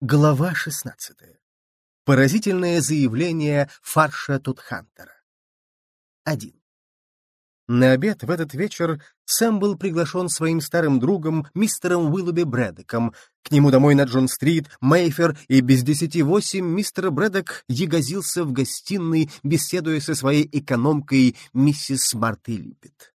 Глава 16. Поразительное заявление фарша Тутхантера. 1. На обед в этот вечер Сэм был приглашен своим старым другом, мистером Уиллоби Брэдеком. К нему домой на Джон-стрит, Мейфер, и без десяти восемь мистер Брэдек ягозился в гостиной, беседуя со своей экономкой миссис Марты Липпет.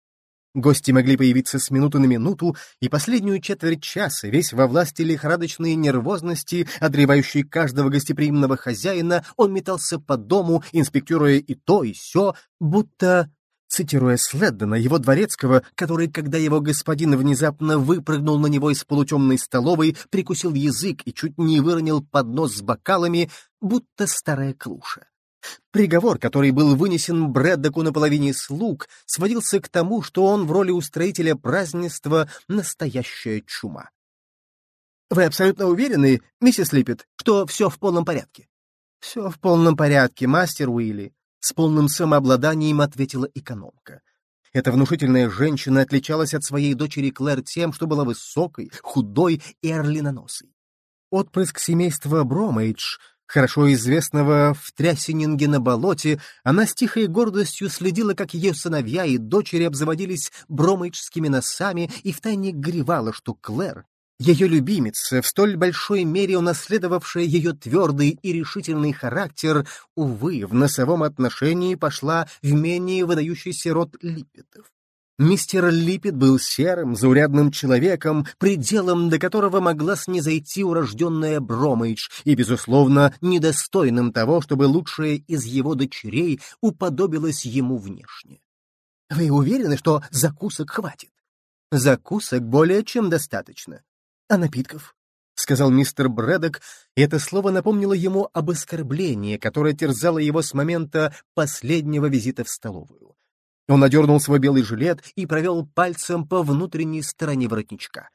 Гости могли появиться с минуты на минуту, и последнюю четверть часа, весь во власти лихорадочной нервозности, одолевающей каждого гостеприимного хозяина, он метался по дому, инспектируя и то, и сё, будто, цитируя Следдена, его дворецкого, который, когда его господин внезапно выпрыгнул на него из полутемной столовой, прикусил язык и чуть не выронил поднос с бокалами, будто старая клуша. Приговор, который был вынесен Брэддоку на половине слуг, сводился к тому, что он в роли устроителя празднества настоящая чума. «Вы абсолютно уверены, миссис Липпет, что все в полном порядке?» «Все в полном порядке, мастер Уилли», — с полным самообладанием ответила экономка. Эта внушительная женщина отличалась от своей дочери Клэр тем, что была высокой, худой и орлиноносой. Отпрыск семейства Бромейдж хорошо известного в Трясининге на болоте, она с тихой гордостью следила, как ее сыновья и дочери обзаводились бромейджскими носами и втайне горевала, что Клэр, ее любимица, в столь большой мере унаследовавшая ее твердый и решительный характер, увы, в носовом отношении пошла в менее выдающийся род Липпетов. Мистер Липпет был серым, заурядным человеком, пределом до которого могла снизойти урожденная Бромейдж, и, безусловно, недостойным того, чтобы лучшая из его дочерей уподобилась ему внешне. «Вы уверены, что закусок хватит?» «Закусок более чем достаточно. А напитков?» — сказал мистер Брэдок, и это слово напомнило ему об оскорблении, которое терзало его с момента последнего визита в столовую. Он надернул свой белый жилет и провел пальцем по внутренней стороне воротничка.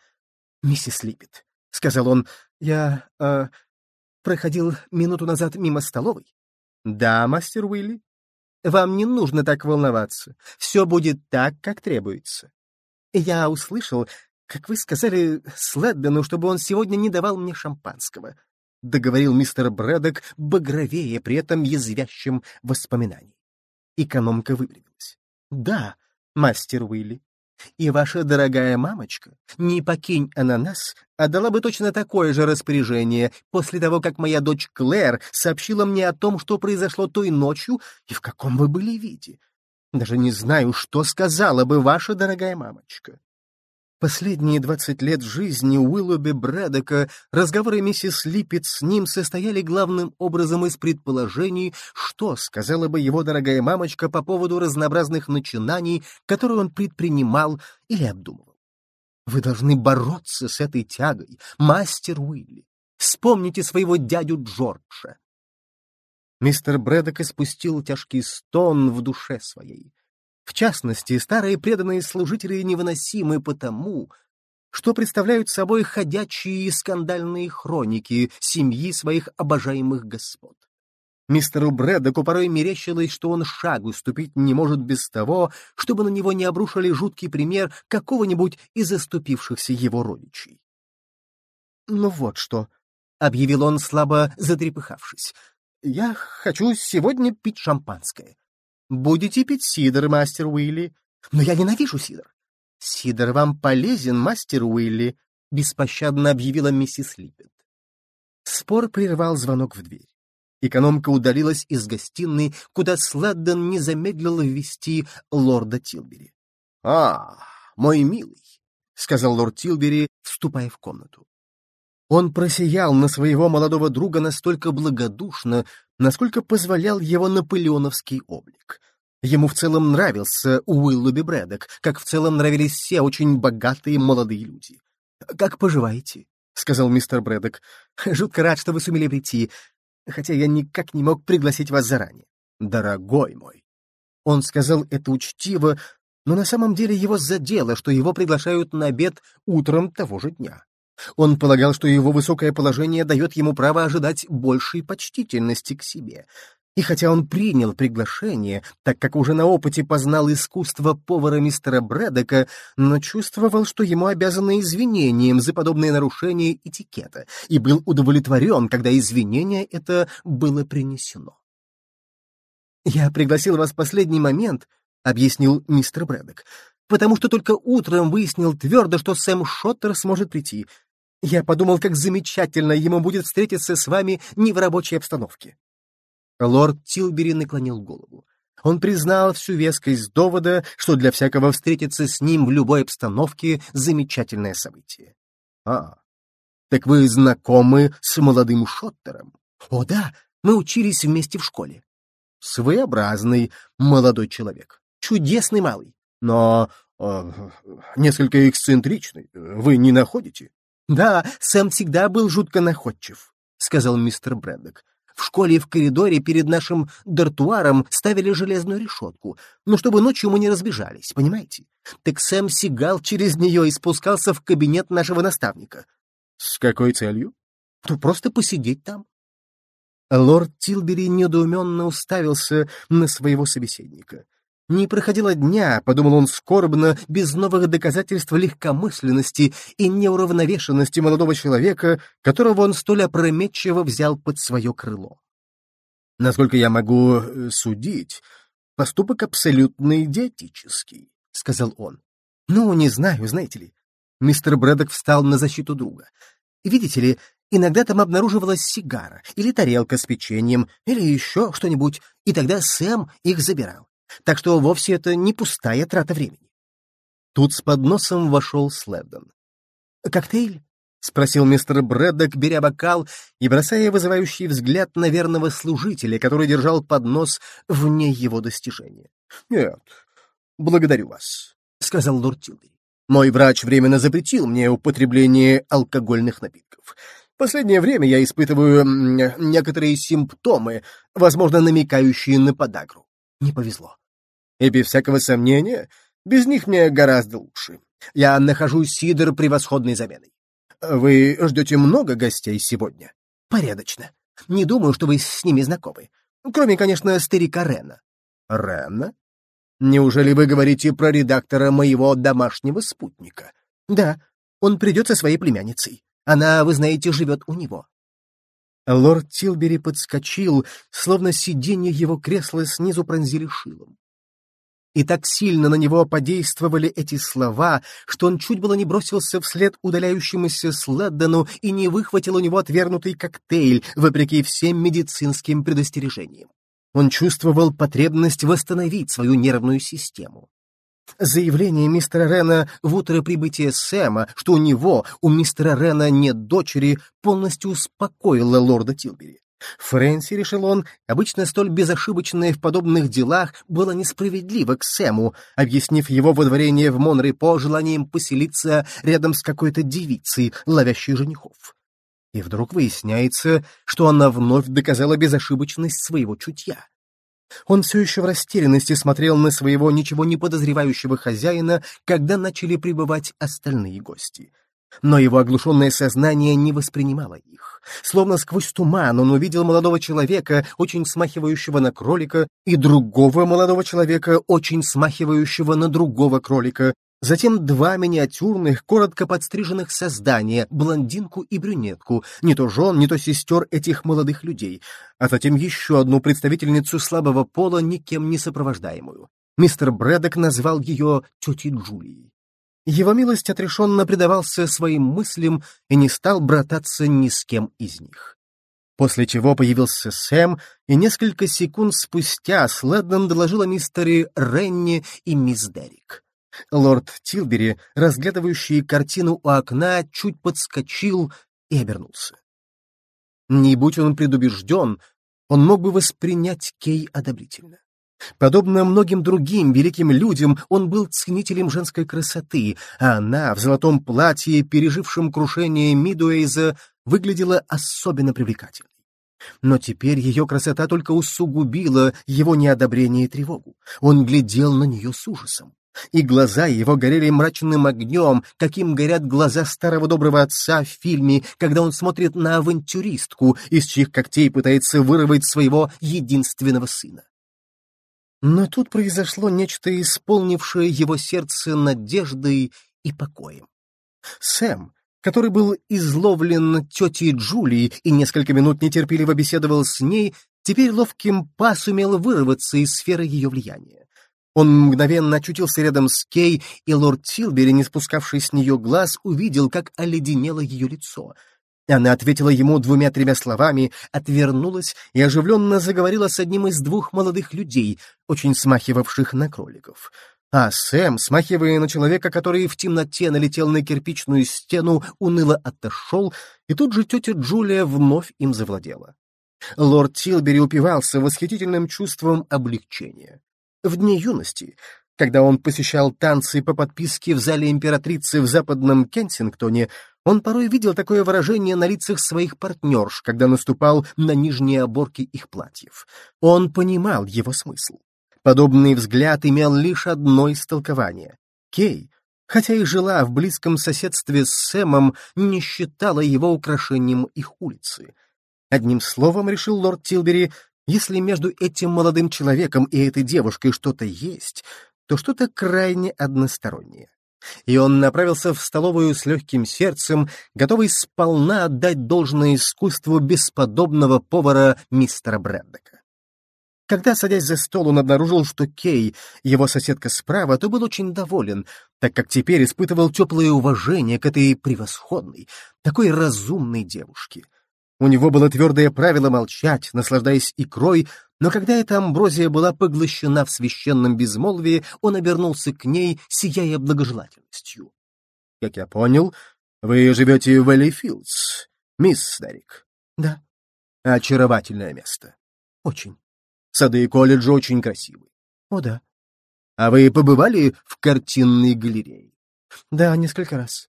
«Миссис Липпет», — сказал он, — «я... Э, проходил минуту назад мимо столовой». «Да, мастер Уилли. Вам не нужно так волноваться. Все будет так, как требуется. Я услышал, как вы сказали Следдену, чтобы он сегодня не давал мне шампанского», — договорил мистер Брэдок, багровее при этом язвящим воспоминаний. Экономка выпрямилась. Да, мастер Уилли. И ваша дорогая мамочка, не покинь она нас, а дала бы точно такое же распоряжение после того, как моя дочь Клэр сообщила мне о том, что произошло той ночью и в каком вы были виде. Даже не знаю, что сказала бы ваша дорогая мамочка. Последние двадцать лет жизни Уиллоби Брэдека разговоры миссис Липпет с ним состояли главным образом из предположений, что сказала бы его дорогая мамочка по поводу разнообразных начинаний, которые он предпринимал или обдумывал. Вы должны бороться с этой тягой, мастер Уилли. Вспомните своего дядю Джорджа. Мистер Брэдок испустил тяжкий стон в душе своей. В частности, старые преданные служители невыносимы потому, что представляют собой ходячие скандальные хроники семьи своих обожаемых господ. Мистеру Брэдоку порой мерещилось, что он шагу ступить не может без того, чтобы на него не обрушили жуткий пример какого-нибудь из заступившихся его родичей. «Ну вот что», — объявил он, слабо затрепыхавшись, — «я хочу сегодня пить шампанское. Будете пить сидр, мастер Уилли. Но я ненавижу сидр. Сидр вам полезен, мастер Уилли, беспощадно объявила миссис Липпет. Спор прервал звонок в дверь. Экономка удалилась из гостиной, куда Сладден не замедлил ввести лорда Тилбери. — А, мой милый, — сказал лорд Тилбери, вступая в комнату. Он просиял на своего молодого друга настолько благодушно, насколько позволял его наполеоновский облик. Ему в целом нравился Уиллоби Брэдок, как в целом нравились все очень богатые молодые люди. «Как поживаете?» — сказал мистер Брэдок. «Жутко рад, что вы сумели прийти, хотя я никак не мог пригласить вас заранее». «Дорогой мой!» Он сказал это учтиво, но на самом деле его задело, что его приглашают на обед утром того же дня. Он полагал, что его высокое положение дает ему право ожидать большей почтительности к себе. И хотя он принял приглашение, так как уже на опыте познал искусство повара мистера Брэдека, но чувствовал, что ему обязаны извинением за подобные нарушения этикета, и был удовлетворен, когда извинение это было принесено. «Я пригласил вас в последний момент», — объяснил мистер Брэдек, «потому что только утром выяснил твердо, что Сэм Шоттер сможет прийти. Я подумал, как замечательно ему будет встретиться с вами не в рабочей обстановке». Лорд Тилбери наклонил голову. Он признал всю вескость довода, что для всякого встретиться с ним в любой обстановке — замечательное событие. — А, так вы знакомы с молодым Шоттером? — О, да, мы учились вместе в школе. — Своеобразный молодой человек, чудесный малый, но э, несколько эксцентричный, вы не находите? — Да, Сэм всегда был жутко находчив, — сказал мистер Брэддок. В школе в коридоре перед нашим дартуаром ставили железную решетку, но чтобы ночью мы не разбежались, понимаете? Так Сэм сигал через нее и спускался в кабинет нашего наставника. — С какой целью? — Ну, просто посидеть там. Лорд Тилбери недоуменно уставился на своего собеседника. Не проходило дня, подумал он скорбно, без новых доказательств легкомысленности и неуравновешенности молодого человека, которого он столь опрометчиво взял под свое крыло. Насколько я могу э, судить, поступок абсолютно идиотический, — сказал он. Ну, не знаю, знаете ли. Мистер Брэддок встал на защиту друга. Видите ли, иногда там обнаруживалась сигара, или тарелка с печеньем, или еще что-нибудь, и тогда Сэм их забирал. Так что вовсе это не пустая трата времени. Тут с подносом вошел Слэддон. «Коктейль?» — спросил мистер Брэддок, беря бокал и бросая вызывающий взгляд на верного служителя, который держал поднос вне его достижения. «Нет, благодарю вас», — сказал лорд Тилбери. «Мой врач временно запретил мне употребление алкогольных напитков. Последнее время я испытываю некоторые симптомы, возможно, намекающие на подагру. Не повезло. И без всякого сомнения, без них мне гораздо лучше. Я нахожу сидр превосходной заменой. Вы ждете много гостей сегодня? Порядочно. Не думаю, что вы с ними знакомы. Кроме, конечно, старика Рена. Рена? Неужели вы говорите про редактора моего домашнего спутника? Да, он придет со своей племянницей. Она, вы знаете, живет у него. Лорд Тилбери подскочил, словно сиденье его кресла снизу пронзили шилом. И так сильно на него подействовали эти слова, что он чуть было не бросился вслед удаляющемуся Сладдону и не выхватил у него отвергнутый коктейль, вопреки всем медицинским предостережениям. Он чувствовал потребность восстановить свою нервную систему. Заявление мистера Рена в утро прибытия Сэма, что у него, у мистера Рена нет дочери, полностью успокоило лорда Тилбери. Фрэнси, решил он, обычно столь безошибочное в подобных делах, было несправедливо к Сэму, объяснив его водворение в Монрепо желанием поселиться рядом с какой-то девицей, ловящей женихов. И вдруг выясняется, что она вновь доказала безошибочность своего чутья. Он все еще в растерянности смотрел на своего ничего не подозревающего хозяина, когда начали прибывать остальные гости. Но его оглушенное сознание не воспринимало их. Словно сквозь туман он увидел молодого человека, очень смахивающего на кролика, и другого молодого человека, очень смахивающего на другого кролика, Затем два миниатюрных, коротко подстриженных создания, блондинку и брюнетку, не то жен, не то сестер этих молодых людей, а затем еще одну представительницу слабого пола, никем не сопровождаемую. Мистер Брэдок назвал ее тетей Джулией. Его милость отрешенно предавался своим мыслям и не стал брататься ни с кем из них. После чего появился Сэм, и несколько секунд спустя Следдон доложил о мистере Ренни и мисс Деррик. Лорд Тилбери, разглядывающий картину у окна, чуть подскочил и обернулся. Не будь он предубежден, он мог бы воспринять Кей одобрительно. Подобно многим другим великим людям, он был ценителем женской красоты, а она в золотом платье, пережившем крушение Мидуэйза, выглядела особенно привлекательной. Но теперь ее красота только усугубила его неодобрение и тревогу. Он глядел на нее с ужасом. И глаза его горели мрачным огнем, каким горят глаза старого доброго отца в фильме, когда он смотрит на авантюристку, из чьих когтей пытается вырвать своего единственного сына. Но тут произошло нечто, исполнившее его сердце надеждой и покоем. Сэм, который был изловлен тетей Джулией и несколько минут нетерпеливо беседовал с ней, теперь ловким па сумел вырваться из сферы ее влияния. Он мгновенно очутился рядом с Кей, и лорд Тилбери, не спускавший с нее глаз, увидел, как оледенело ее лицо. Она ответила ему двумя-тремя словами, отвернулась и оживленно заговорила с одним из двух молодых людей, очень смахивавших на кроликов. А Сэм, смахивая на человека, который в темноте налетел на кирпичную стену, уныло отошел, и тут же тетя Джулия вновь им завладела. Лорд Тилбери упивался восхитительным чувством облегчения. В дни юности, когда он посещал танцы по подписке в зале императрицы в западном Кенсингтоне, он порой видел такое выражение на лицах своих партнерш, когда наступал на нижние оборки их платьев. Он понимал его смысл. Подобный взгляд имел лишь одно истолкование. Кей, хотя и жила в близком соседстве с Сэмом, не считала его украшением их улицы. Одним словом, решил лорд Тилбери, если между этим молодым человеком и этой девушкой что-то есть, то что-то крайне одностороннее. И он направился в столовую с легким сердцем, готовый сполна отдать должное искусству бесподобного повара мистера Брэддека. Когда, садясь за стол, он обнаружил, что Кей, его соседка справа, то был очень доволен, так как теперь испытывал теплое уважение к этой превосходной, такой разумной девушке. У него было твердое правило молчать, наслаждаясь икрой, но когда эта амброзия была поглощена в священном безмолвии, он обернулся к ней, сияя благожелательностью. — Как я понял, вы живете в Эллифилдс, мисс Дерек? — Да. — Очаровательное место. — Очень. Сады и колледжи очень красивы. О, да. А вы побывали в картинной галерее? Да, несколько раз.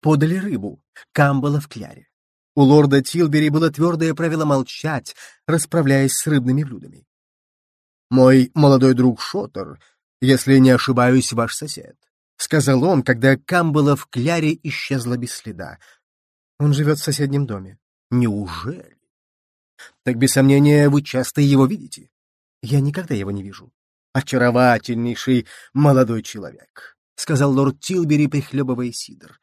Подали рыбу, камбала в кляре. У лорда Тилбери было твердое правило молчать, расправляясь с рыбными блюдами. «Мой молодой друг Шоттер, если не ошибаюсь, ваш сосед», — сказал он, когда камбала в кляре исчезла без следа. «Он живет в соседнем доме». «Неужели?» Так, без сомнения, вы часто его видите. Я никогда его не вижу. Очаровательнейший молодой человек, — сказал лорд Тилбери, прихлебывая сидр.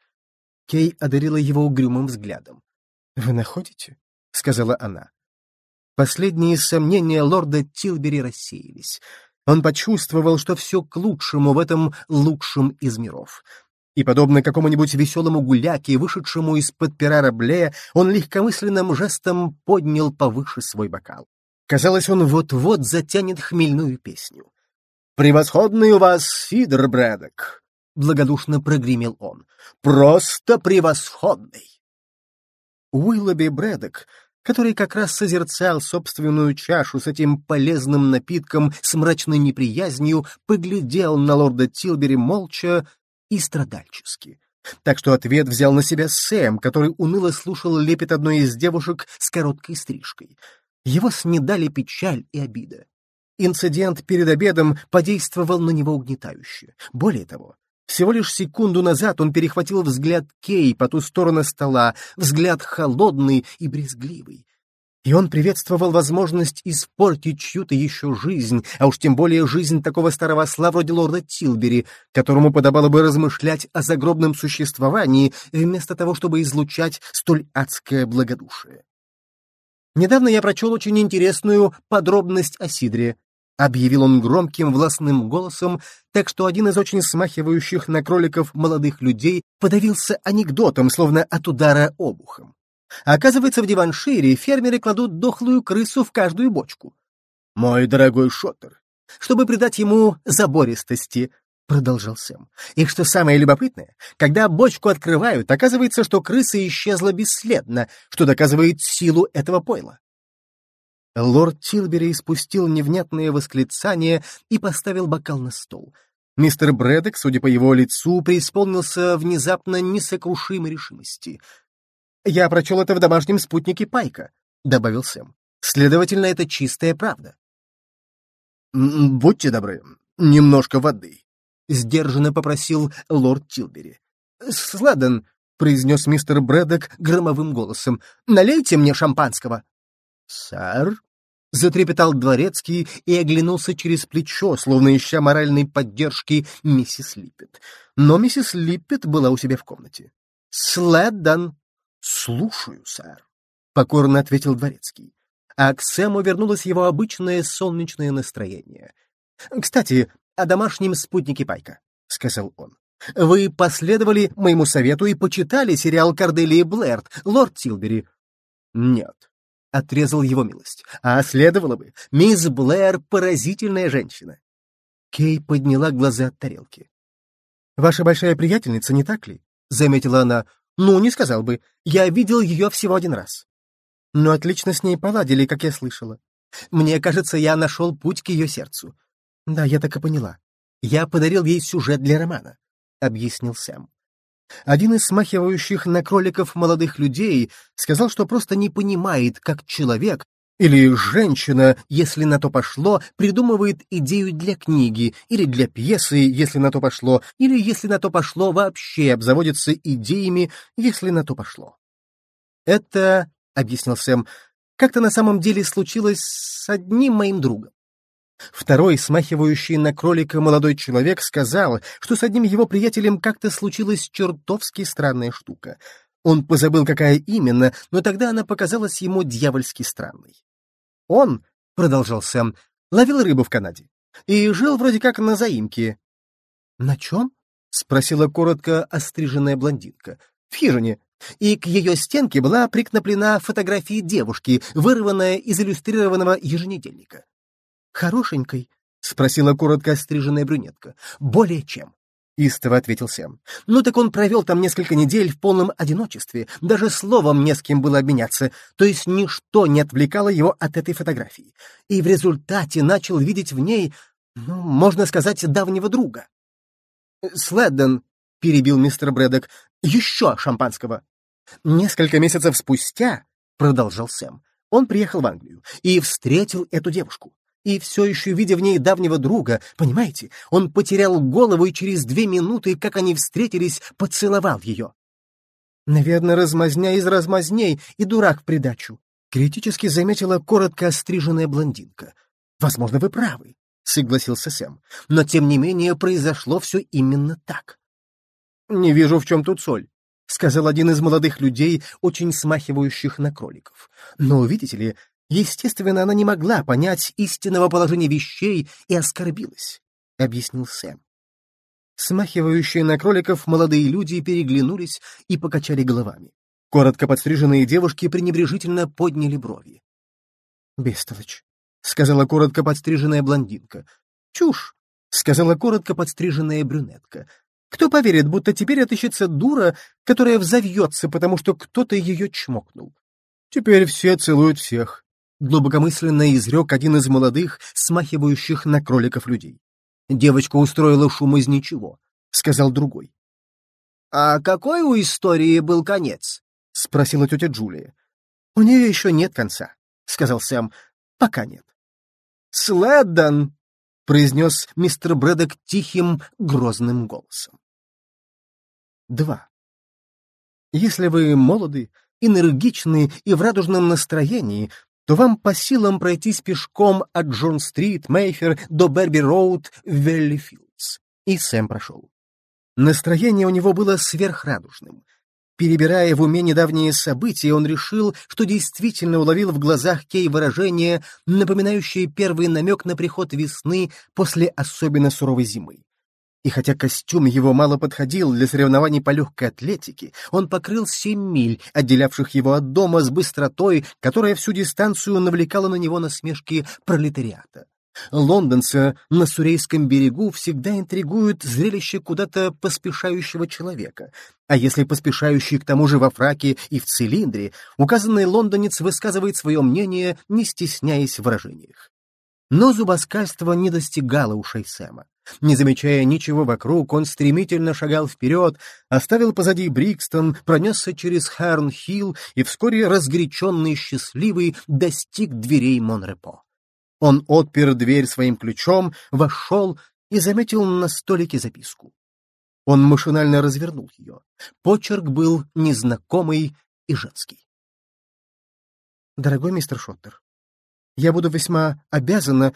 Кей одарила его угрюмым взглядом. — Вы находите? — сказала она. Последние сомнения лорда Тилбери рассеялись. Он почувствовал, что все к лучшему в этом лучшем из миров и, подобно какому-нибудь веселому гуляке, вышедшему из-под пера Рабле, он легкомысленным жестом поднял повыше свой бокал. Казалось, он вот-вот затянет хмельную песню. «Превосходный у вас сидр, Брэдок!» — благодушно прогремел он. «Просто превосходный!» Уиллоби Брэдок, который как раз созерцал собственную чашу с этим полезным напитком с мрачной неприязнью, поглядел на лорда Тилбери молча, и страдальчески. Так что ответ взял на себя Сэм, который уныло слушал лепет одной из девушек с короткой стрижкой. Его снедали печаль и обида. Инцидент перед обедом подействовал на него угнетающе. Более того, всего лишь секунду назад он перехватил взгляд Кей по ту сторону стола, взгляд холодный и брезгливый и он приветствовал возможность испортить чью-то еще жизнь, а уж тем более жизнь такого старого осла вроде лорда Тилбери, которому подобало бы размышлять о загробном существовании, вместо того, чтобы излучать столь адское благодушие. «Недавно я прочел очень интересную подробность о Сидре», — объявил он громким властным голосом, так что один из очень смахивающих на кроликов молодых людей подавился анекдотом, словно от удара обухом. Оказывается, в Диваншире фермеры кладут дохлую крысу в каждую бочку. Мой дорогой Шоттер, чтобы придать ему забористости, — продолжал Сэм. И что самое любопытное, когда бочку открывают, оказывается, что крыса исчезла бесследно, что доказывает силу этого пойла. Лорд Тилбери испустил невнятное восклицание и поставил бокал на стол. Мистер Брэдок, судя по его лицу, преисполнился внезапно несокрушимой решимости — «Я прочел это в домашнем спутнике Пайка», — добавил Сэм. «Следовательно, это чистая правда». «Будьте добры, немножко воды», — сдержанно попросил лорд Тилбери. «Сладен», — произнес мистер Брэдок громовым голосом, — «налейте мне шампанского». «Сэр?» — затрепетал дворецкий и оглянулся через плечо, словно ища моральной поддержки миссис Липпет. Но миссис Липпет была у себя в комнате. «Следдан!» «Слушаю, сэр», — покорно ответил дворецкий. А к Сэму вернулось его обычное солнечное настроение. «Кстати, о домашнем спутнике Пайка», — сказал он. «Вы последовали моему совету и почитали сериал Корделии Блэрд, лорд Тилбери?» «Нет», — отрезал его милость. «А следовало бы. Мисс Блэр — поразительная женщина». Кей подняла глаза от тарелки. «Ваша большая приятельница, не так ли?» — заметила она. «Ну, не сказал бы. Я видел ее всего один раз». «Но отлично с ней поладили, как я слышала. Мне кажется, я нашел путь к ее сердцу. Да, я так и поняла. Я подарил ей сюжет для романа», — объяснил Сэм. Один из смахивающих на кроликов молодых людей сказал, что просто не понимает, как человек или женщина, если на то пошло, придумывает идею для книги, или для пьесы, если на то пошло, или, если на то пошло, вообще обзаводится идеями, если на то пошло. Это, — объяснил Сэм, — как-то на самом деле случилось с одним моим другом. Второй, смахивающий на кролика молодой человек, сказал, что с одним его приятелем как-то случилась чертовски странная штука. Он позабыл, какая именно, но тогда она показалась ему дьявольски странной. Он, — продолжал Сэм, — ловил рыбу в Канаде и жил вроде как на заимке. — На чем? — спросила коротко остриженная блондинка. — В хижине. И к ее стенке была прикреплена фотография девушки, вырванная из иллюстрированного еженедельника. «Хорошенькой?» — спросила коротко остриженная брюнетка. «Более чем». — истово ответил Сэм. «Ну так он провел там несколько недель в полном одиночестве, даже словом не с кем было обменяться, то есть ничто не отвлекало его от этой фотографии. И в результате начал видеть в ней, ну, можно сказать, давнего друга». «Следден», — перебил мистер Брэдок, — «еще шампанского». «Несколько месяцев спустя», — продолжал Сэм, — он приехал в Англию и встретил эту девушку. И все еще, видя в ней давнего друга, понимаете, он потерял голову и через две минуты, как они встретились, поцеловал ее. Наверное, размазня из размазней и дурак в придачу. Критически заметила коротко остриженная блондинка. Возможно, вы правы, согласился Сэм. Но, тем не менее, произошло все именно так. Не вижу, в чем тут соль. — сказал один из молодых людей, очень смахивающих на кроликов. «Но, видите ли, Естественно, она не могла понять истинного положения вещей и оскорбилась, — объяснил Сэм. Смахивающие на кроликов молодые люди переглянулись и покачали головами. Коротко подстриженные девушки пренебрежительно подняли брови. «Бестолочь», — сказала коротко подстриженная блондинка. «Чушь», — сказала коротко подстриженная брюнетка. «Кто поверит, будто теперь отыщется дура, которая взовьется, потому что кто-то ее чмокнул? Теперь все целуют всех, глубокомысленно изрек один из молодых, смахивающих на кроликов людей. Девочка устроила шум из ничего, — сказал другой. — А какой у истории был конец? — спросила тетя Джулия. — У нее еще нет конца, — сказал Сэм. — Пока нет. — Следдон! — произнес мистер Брэдок тихим, грозным голосом. Два. Если вы молоды, энергичны и в радужном настроении, то вам по силам пройтись пешком от Джон-стрит, Мейфер до Берби-роуд Веллифилдс. И Сэм прошел. Настроение у него было сверхрадужным. Перебирая в уме недавние события, он решил, что действительно уловил в глазах Кей выражение, напоминающее первый намек на приход весны после особенно суровой зимы. И хотя костюм его мало подходил для соревнований по легкой атлетике, он покрыл семь миль, отделявших его от дома с быстротой, которая всю дистанцию навлекала на него насмешки пролетариата. Лондонца на Сурейском берегу всегда интригует зрелище куда-то поспешающего человека, а если поспешающий к тому же во фраке и в цилиндре, указанный лондонец высказывает свое мнение, не стесняясь в выражениях. Но зубоскальство не достигало ушей Сэма. Не замечая ничего вокруг, он стремительно шагал вперед, оставил позади Брикстон, пронесся через Харн-Хилл и вскоре, разгоряченный и счастливый, достиг дверей Монрепо. Он отпер дверь своим ключом, вошел и заметил на столике записку. Он машинально развернул ее. Почерк был незнакомый и женский. «Дорогой мистер Шоттер, я буду весьма обязана,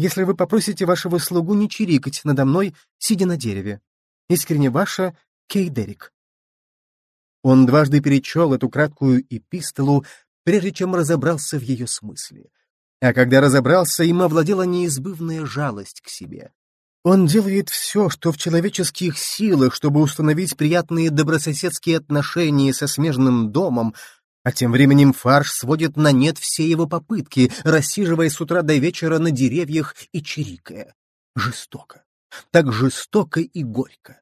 если вы попросите вашего слугу не чирикать надо мной, сидя на дереве. Искренне ваша Кей Дерек». Он дважды перечел эту краткую эпистолу, прежде чем разобрался в ее смысле. А когда разобрался, им овладела неизбывная жалость к себе. Он делает все, что в человеческих силах, чтобы установить приятные добрососедские отношения со смежным домом, а тем временем фарш сводит на нет все его попытки, рассиживая с утра до вечера на деревьях и чирикая. Жестоко. Так жестоко и горько.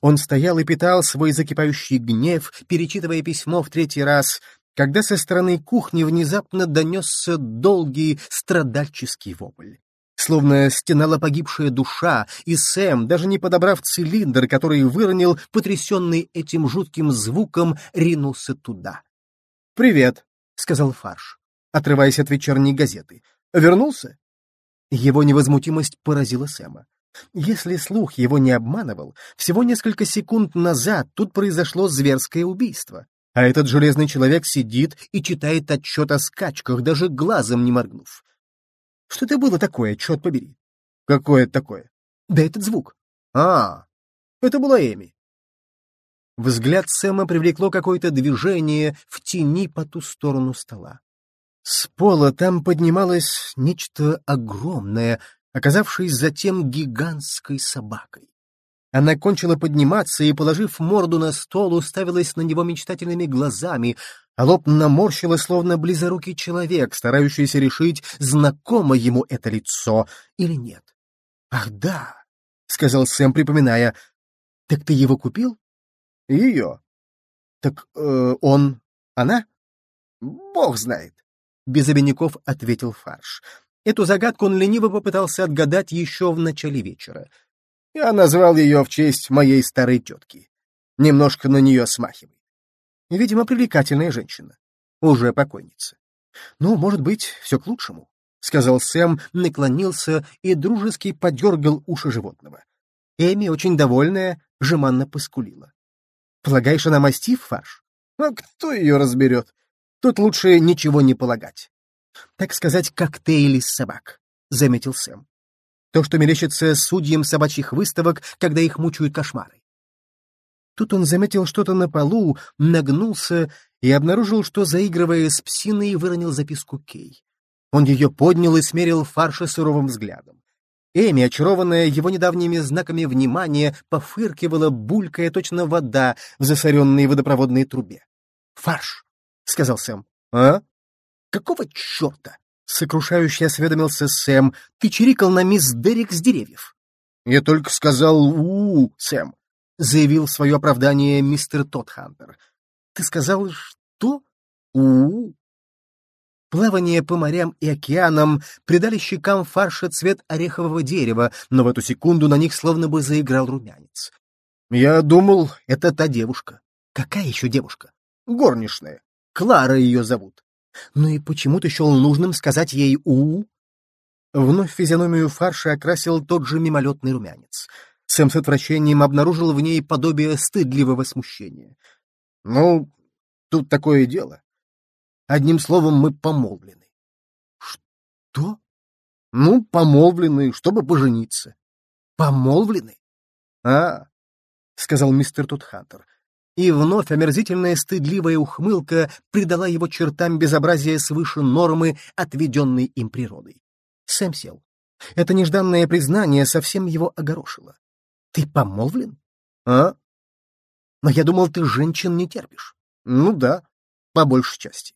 Он стоял и питал свой закипающий гнев, перечитывая письмо в третий раз, когда со стороны кухни внезапно донесся долгий страдальческий вопль. Словно стенала погибшая душа, и Сэм, даже не подобрав цилиндр, который выронил, потрясенный этим жутким звуком, ринулся туда. «Привет», — сказал Фарш, отрываясь от вечерней газеты. «Вернулся?» Его невозмутимость поразила Сэма. Если слух его не обманывал, всего несколько секунд назад тут произошло зверское убийство, а этот железный человек сидит и читает отчет о скачках, даже глазом не моргнув. Что это было такое, черт побери? Какое такое? Да этот звук. А, это была Эми. Взгляд Сэма привлекло какое-то движение в тени по ту сторону стола. С пола там поднималось нечто огромное, оказавшись затем гигантской собакой. Она кончила подниматься и, положив морду на стол, уставилась на него мечтательными глазами, а лоб наморщила, словно близорукий человек, старающийся решить, знакомо ему это лицо или нет. «Ах, да!» — сказал Сэм, припоминая. «Так ты его купил?» «Ее». «Так э, он... она?» «Бог знает», — без обиняков ответил Фарш. Эту загадку он лениво попытался отгадать еще в начале вечера. Я назвал ее в честь моей старой тетки. Немножко на нее смахивает. Видимо, привлекательная женщина. Уже покойница. Ну, может быть, все к лучшему, — сказал Сэм, наклонился и дружески подергал уши животного. Эми, очень довольная, жеманно поскулила. Полагаешь, она мастив, Фарш? А кто ее разберет? Тут лучше ничего не полагать так сказать, коктейль из собак, — заметил Сэм. То, что мерещится судьям собачьих выставок, когда их мучают кошмары. Тут он заметил что-то на полу, нагнулся и обнаружил, что, заигрывая с псиной, выронил записку Кей. Он ее поднял и смерил фарша суровым взглядом. Эми, очарованная его недавними знаками внимания, пофыркивала, булькая точно вода в засоренной водопроводной трубе. «Фарш!» — сказал Сэм. «А?» «Какого черта?» — сокрушающе осведомился Сэм. «Ты чирикал на мисс Дерек с деревьев». «Я только сказал у, -у, Сэм», — заявил свое оправдание мистер Тодхантер. «Ты сказал что? -у, -у. Плавание по морям и океанам придали щекам фарша цвет орехового дерева, но в эту секунду на них словно бы заиграл румянец. «Я думал, это та девушка». «Какая еще девушка?» «Горничная. Клара ее зовут. Ну и почему ты счел нужным сказать ей «у»? Вновь физиономию фарша окрасил тот же мимолетный румянец. Сэм с отвращением обнаружил в ней подобие стыдливого смущения. «Ну, тут такое дело. Одним словом, мы помолвлены». «Что?» «Ну, помолвлены, чтобы пожениться». «Помолвлены?» «А, — сказал мистер Тутхантер, и вновь омерзительная стыдливая ухмылка придала его чертам безобразия свыше нормы, отведенной им природой. Сэм сел. Это нежданное признание совсем его огорошило. — Ты помолвлен? — А? — Но я думал, ты женщин не терпишь. — Ну да, по большей части.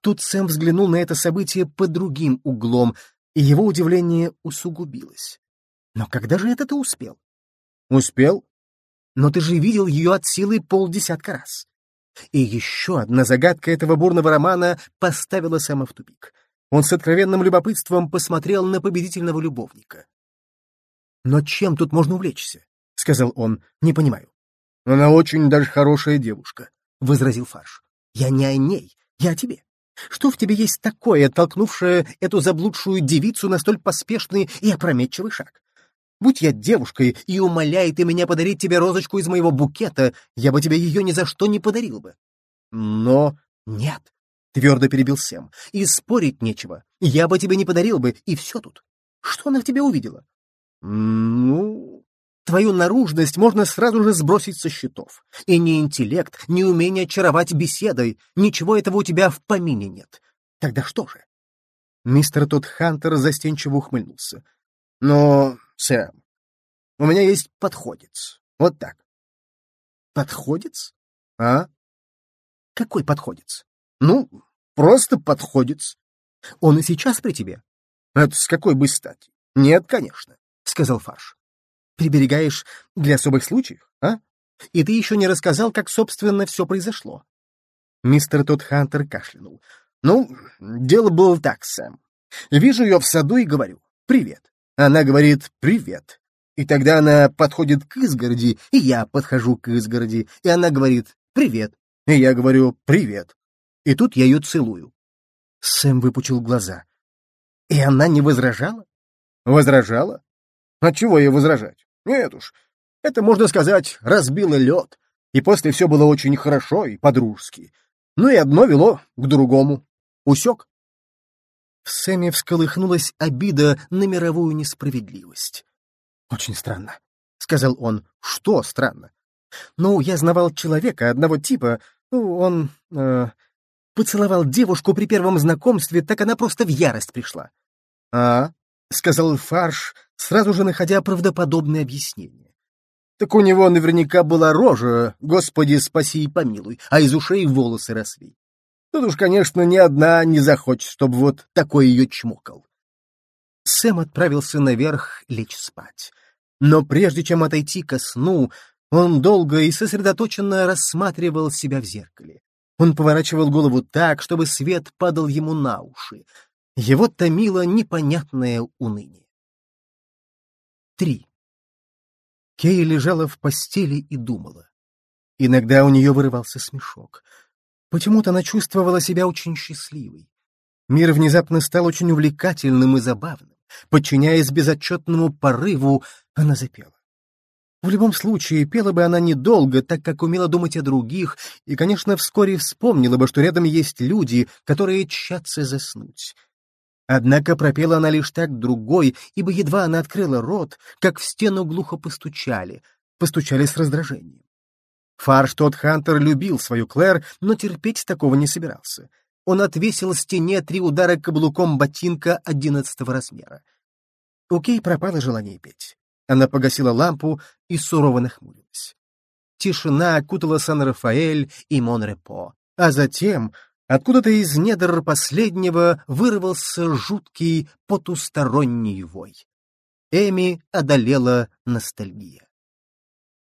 Тут Сэм взглянул на это событие под другим углом, и его удивление усугубилось. Но когда же это ты успел? — Успел? но ты же видел ее от силы полдесятка раз. И еще одна загадка этого бурного романа поставила Сэма в тупик. Он с откровенным любопытством посмотрел на победительного любовника. «Но чем тут можно увлечься?» — сказал он. «Не понимаю». «Она очень даже хорошая девушка», — возразил Фарш. «Я не о ней, я о тебе. Что в тебе есть такое, оттолкнувшее эту заблудшую девицу на столь поспешный и опрометчивый шаг? Будь я девушкой и умоляй ты меня подарить тебе розочку из моего букета, я бы тебе ее ни за что не подарил бы. Но нет, — твердо перебил Сэм, — и спорить нечего. Я бы тебе не подарил бы, и все тут. Что она в тебе увидела? Ну, твою наружность можно сразу же сбросить со счетов. И ни интеллект, ни умение очаровать беседой, ничего этого у тебя в помине нет. Тогда что же? Мистер Тодд Хантер застенчиво ухмыльнулся. Но, Сэм, у меня есть подходец. Вот так. Подходец? А? Какой подходец? Ну, просто подходец. Он и сейчас при тебе? Это с какой бы стати? Нет, конечно, — сказал Фарш. Приберегаешь для особых случаев, а? И ты еще не рассказал, как, собственно, все произошло. Мистер Тодд Хантер кашлянул. Ну, дело было так, Сэм. Вижу ее в саду и говорю «Привет». Она говорит «Привет». И тогда она подходит к изгороди, и я подхожу к изгороди, и она говорит «Привет». И я говорю «Привет». И тут я ее целую. Сэм выпучил глаза. И она не возражала? Возражала? А чего ей возражать? Нет уж. Это, можно сказать, разбило лед. И после все было очень хорошо и по-дружески. Ну и одно вело к другому. Усек? В Сэме всколыхнулась обида на мировую несправедливость. «Очень странно», — сказал он. «Что странно?» «Ну, я знавал человека одного типа. Ну, он... Э, поцеловал девушку при первом знакомстве, так она просто в ярость пришла». «А?» — сказал Фарш, сразу же находя правдоподобное объяснение. «Так у него наверняка была рожа, господи, спаси и помилуй, а из ушей волосы росли. Тут уж, конечно, ни одна не захочет, чтобы вот такой ее чмокал. Сэм отправился наверх лечь спать. Но прежде чем отойти ко сну, он долго и сосредоточенно рассматривал себя в зеркале. Он поворачивал голову так, чтобы свет падал ему на уши. Его томило непонятное уныние. 3. Кей лежала в постели и думала. Иногда у нее вырывался смешок. Почему-то она чувствовала себя очень счастливой. Мир внезапно стал очень увлекательным и забавным. Подчиняясь безотчетному порыву, она запела. В любом случае, пела бы она недолго, так как умела думать о других, и, конечно, вскоре вспомнила бы, что рядом есть люди, которые тщатся заснуть. Однако пропела она лишь так другой, ибо едва она открыла рот, как в стену глухо постучали, постучали с раздражением. Фарш тот Хантер любил свою Клэр, но терпеть такого не собирался. Он отвесил стене три удара каблуком ботинка одиннадцатого размера. У Кей пропало желание петь. Она погасила лампу и сурово нахмурилась. Тишина окутала Сан-Рафаэль и Монрепо, а затем откуда-то из недр последнего вырвался жуткий потусторонний вой. Эми одолела ностальгия.